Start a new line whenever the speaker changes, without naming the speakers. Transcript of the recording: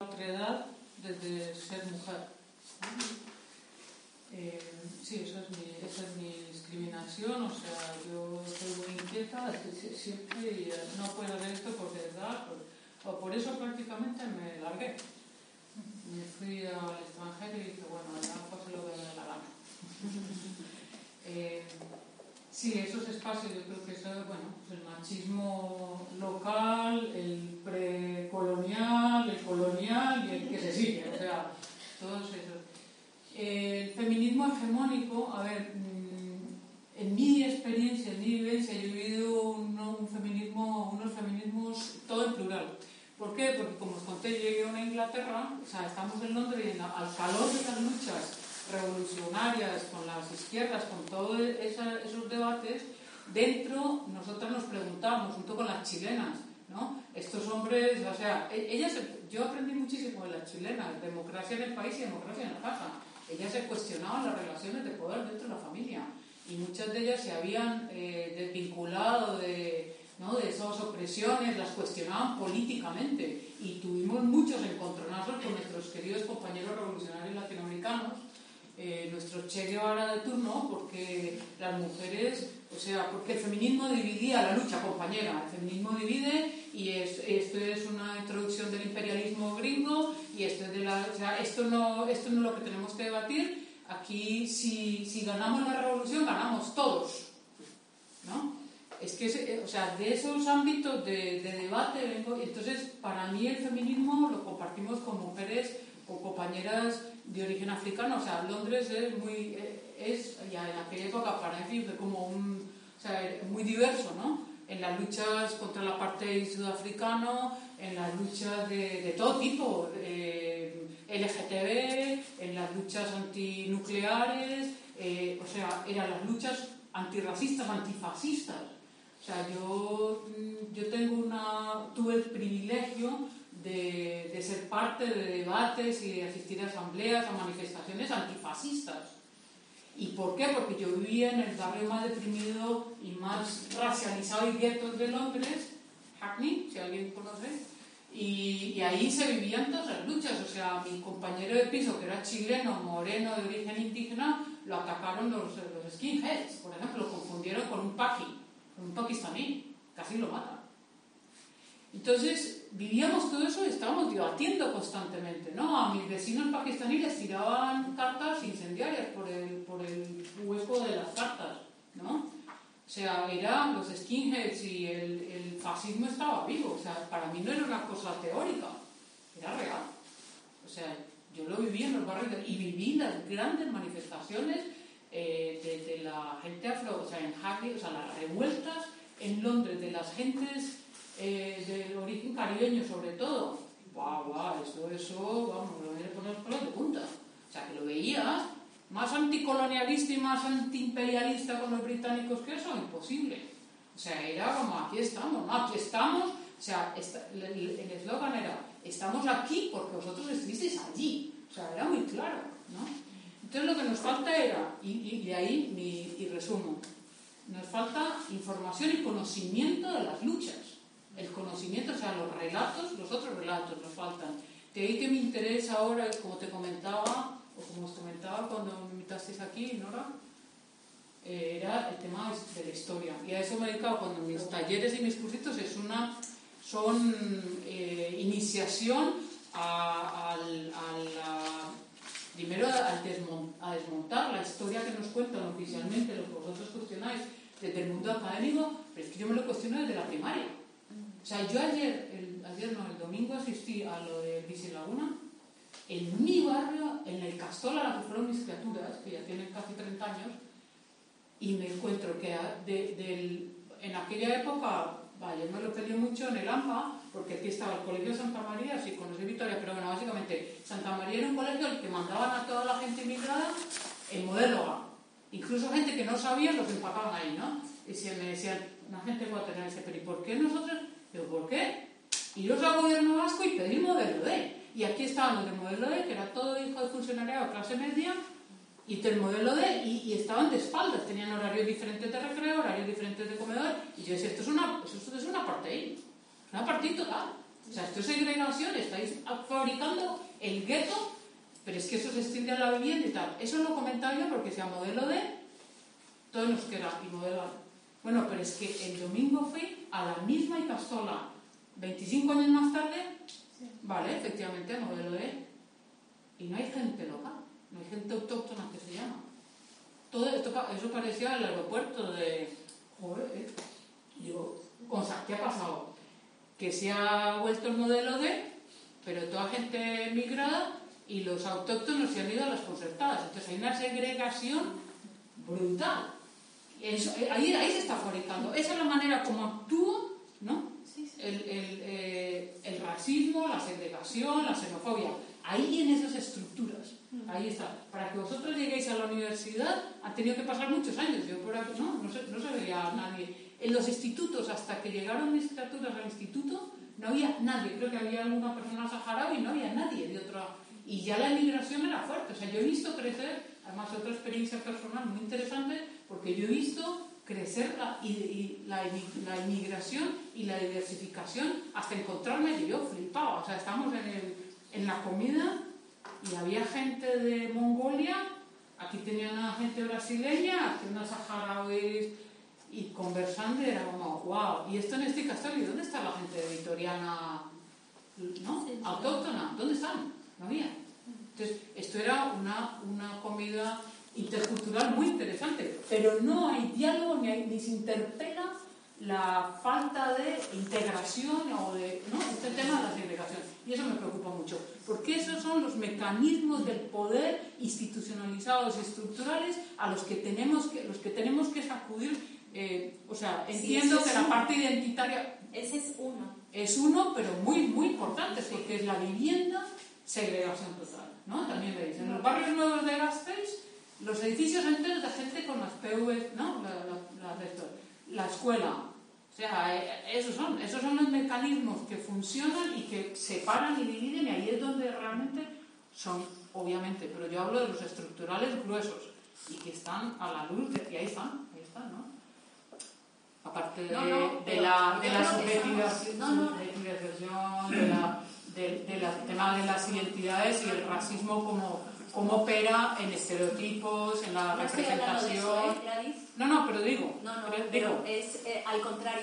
otra edad desde ser mujer. Eh, sí, eso es mi, esa es mi discriminación, o sea, yo soy muy inquieta desde siempre y eh, no puedo hacer esto porque edad, por, o por eso prácticamente me largué. Me fui al extranjero y dije, bueno, allá pues lo que me la gana. eh, Sí, esos espacios, yo creo que eso, bueno, el machismo local, el precolonial, el colonial y el que se sigue, o sea, todos esos. El feminismo hegemónico, a ver, mm, en mi experiencia, en mi vivencia, yo he vivido un, feminismo, unos feminismos todo en plural. ¿Por qué? Porque como os conté, llegué a Inglaterra, o sea, estamos en Londres y al calor de esas luchas revolucionarias, con las izquierdas, con todos esos debates, dentro nosotras nos preguntamos, junto con las chilenas, ¿no? Estos o sea, e-, ellas, yo aprendí muchísimo de las chilenas, democracia en el país y democracia en la casa. Ellas se cuestionaban las relaciones de poder dentro de la familia y muchas de ellas se habían eh, desvinculado de, ¿no? de esas opresiones, las cuestionaban políticamente y tuvimos muchos encontronazos con nuestros queridos compañeros revolucionarios latinoamericanos eh, nuestro Che Guevara de turno, porque las mujeres, o sea, porque el feminismo dividía la lucha, compañera. El feminismo divide y es, esto es una introducción del imperialismo gringo y esto es de la, o sea, esto no, esto no es lo que tenemos que debatir. Aquí, si, si ganamos la revolución, ganamos todos, ¿no? Es que, o sea, de esos ámbitos de, de debate, vengo, entonces, para mí el feminismo lo compartimos con mujeres o compañeras de origen africano. O sea, Londres es muy, es, ya en aquella época para fue como un, o sea, muy diverso, ¿no? En las luchas contra el apartheid sudafricano, en las luchas de, de todo tipo, eh, LGTB, en las luchas antinucleares, eh, o sea, eran las luchas antirracistas, antifascistas. O sea, yo, yo tengo una, tuve el privilegio de, de, ser parte de debates y de asistir a asambleas, a manifestaciones antifascistas. ¿Y por qué? Porque yo vivía en el barrio más deprimido y más racializado y guetos de Londres, Hackney, si alguien conoce, y, ahí se vivían todas las luchas. O sea, mi compañero de piso, que era chileno, moreno, de origen indígena, lo atacaron los, skinheads, por ejemplo, lo confundieron con un con un pakistaní, casi lo matan. Entonces, vivíamos todo eso y estábamos debatiendo constantemente, ¿no? A mis vecinos pakistaníes tiraban cartas incendiarias por el, por el hueco de las cartas, ¿no? O sea, eran los skinheads y el, el, fascismo estaba vivo. O sea, para mí no era una cosa teórica, era real. O sea, yo lo viví en los barrios de, y viví las grandes manifestaciones eh, de, de, la gente afro, o sea, en Hackney, o sea, las revueltas en Londres de las gentes eh, del origen caribeño sobre todo, guau, guau, eso, eso, vamos, lo voy a poner pelos de punta. O sea, que lo veías más anticolonialista y más antiimperialista con los británicos que eso, imposible. O sea, era como, aquí estamos, ¿no? Aquí estamos, o sea, esta, el eslogan era, estamos aquí porque vosotros estuvisteis allí. O sea, era muy claro, ¿no? Entonces lo que nos falta era, y, y de ahí mi y resumo, nos falta información y conocimiento de las luchas el conocimiento, o sea, los relatos, los otros relatos nos faltan. De ahí que me interesa ahora, como te comentaba, o como os comentaba cuando me invitasteis aquí, Nora, eh, era el tema de la historia. Y a eso me he dedicado cuando mis talleres y mis cursitos es una, son eh, iniciación a, a, a la, primero a, desmontar, la historia que nos cuentan oficialmente, lo que vosotros cuestionáis desde el mundo académico, pero es que yo me lo cuestiono desde la primaria. Sea, yo ayer, el, ayer no, el domingo asistí a lo de Laguna, en mi barrio, en el Castola, la que fueron mis criaturas, que ya tienen casi 30 años, y me encuentro que de, de, en aquella época, vaya, yo me lo pedí mucho en el AMPA, porque aquí estaba el Colegio Santa María, sí conocí Victoria, pero bueno, básicamente Santa María era un colegio al que mandaban a toda la gente inmigrada en modelo. Incluso gente que no sabía los empacaban ahí, ¿no? Y si me decían, una gente guatemalteca, pero ¿y por qué nosotros Digo, ¿por qué? Iros al gobierno vasco y pedir modelo D. Y aquí estaban los del modelo D, que era todo hijo de funcionariado clase media, y del modelo D, y, estaban de espaldas, tenían horarios diferentes de recreo, horarios diferentes de comedor, y yo decía, esto es una, esto es una parte una partida total. O sea, esto es segregación, estáis fabricando el gueto, pero es que eso se extiende a la vivienda y tal. Eso lo comentaba yo porque sea modelo D, todo nos queda y modelo A. Bueno, pero es que el domingo fui a la misma Icastola, 25 años más tarde, vale, efectivamente, modelo D, y no hay gente local, no hay gente autóctona que se llama. Todo esto, eso parecía el aeropuerto de... Joder, ¿eh? Yo, cosa, ¿qué ha pasado? Que se ha vuelto el modelo D, pero toda gente migrada y los autóctonos se han ido a las concertadas. Entonces hay una segregación brutal. Eso, eh, ahí, ahí se está fabricando. Esa es la manera como actúa ¿no? El, el, eh, el, racismo, la segregación, la xenofobia. Ahí en esas estructuras. Mm. Ahí está. Para que vosotros lleguéis a la universidad han tenido que pasar muchos años. Yo por aquí, no, no se, no se veía a nadie. En los institutos, hasta que llegaron mis criaturas al instituto, no había nadie. Creo que había alguna persona saharaui y no había nadie de otra. Y ya la inmigración era fuerte. O sea, yo he visto crecer, además otra experiencia personal muy interesante, porque yo he visto crecer la, y, la, la, inmigración y la diversificación hasta encontrarme que yo flipaba. O sea, estamos en, en la comida y había gente de Mongolia, aquí tenía una gente brasileña, aquí unas saharauis y conversando era como, wow, y esto en este castillo, ¿dónde está la gente vitoriana, no? Autóctona, ¿dónde están? No había. Entonces, esto era una, una comida intercultural muy interesante, pero no hay diálogo ni, ni se interpela la falta de integración o de ¿no? este tema de la segregación. Y eso me preocupa mucho, porque esos son los mecanismos del poder institucionalizados y estructurales a los que tenemos que, los que, tenemos que sacudir. Eh, o sea, entiendo que la parte identitaria...
Ese es uno.
Es uno, pero muy, muy importante, porque es la vivienda, segregación total. ¿no? También dicen, en los barrios nuevos de Gasteiz los edificios enteros de gente con las PV, ¿no? La, la, la, escuela. O sea, eh, esos son, esos son los mecanismos que funcionan y que separan y dividen y ahí es donde realmente son, obviamente, pero yo hablo de los estructurales gruesos y que están a la luz, de, y ahí están, ahí están, ¿no? Aparte de, de, la, de la subjetivación, de la, del tema de las identidades y el racismo como cómo opera en estereotipos, en la representación.
¿eh,
no, no, pero digo.
No, no, pero digo. es eh, al contrario.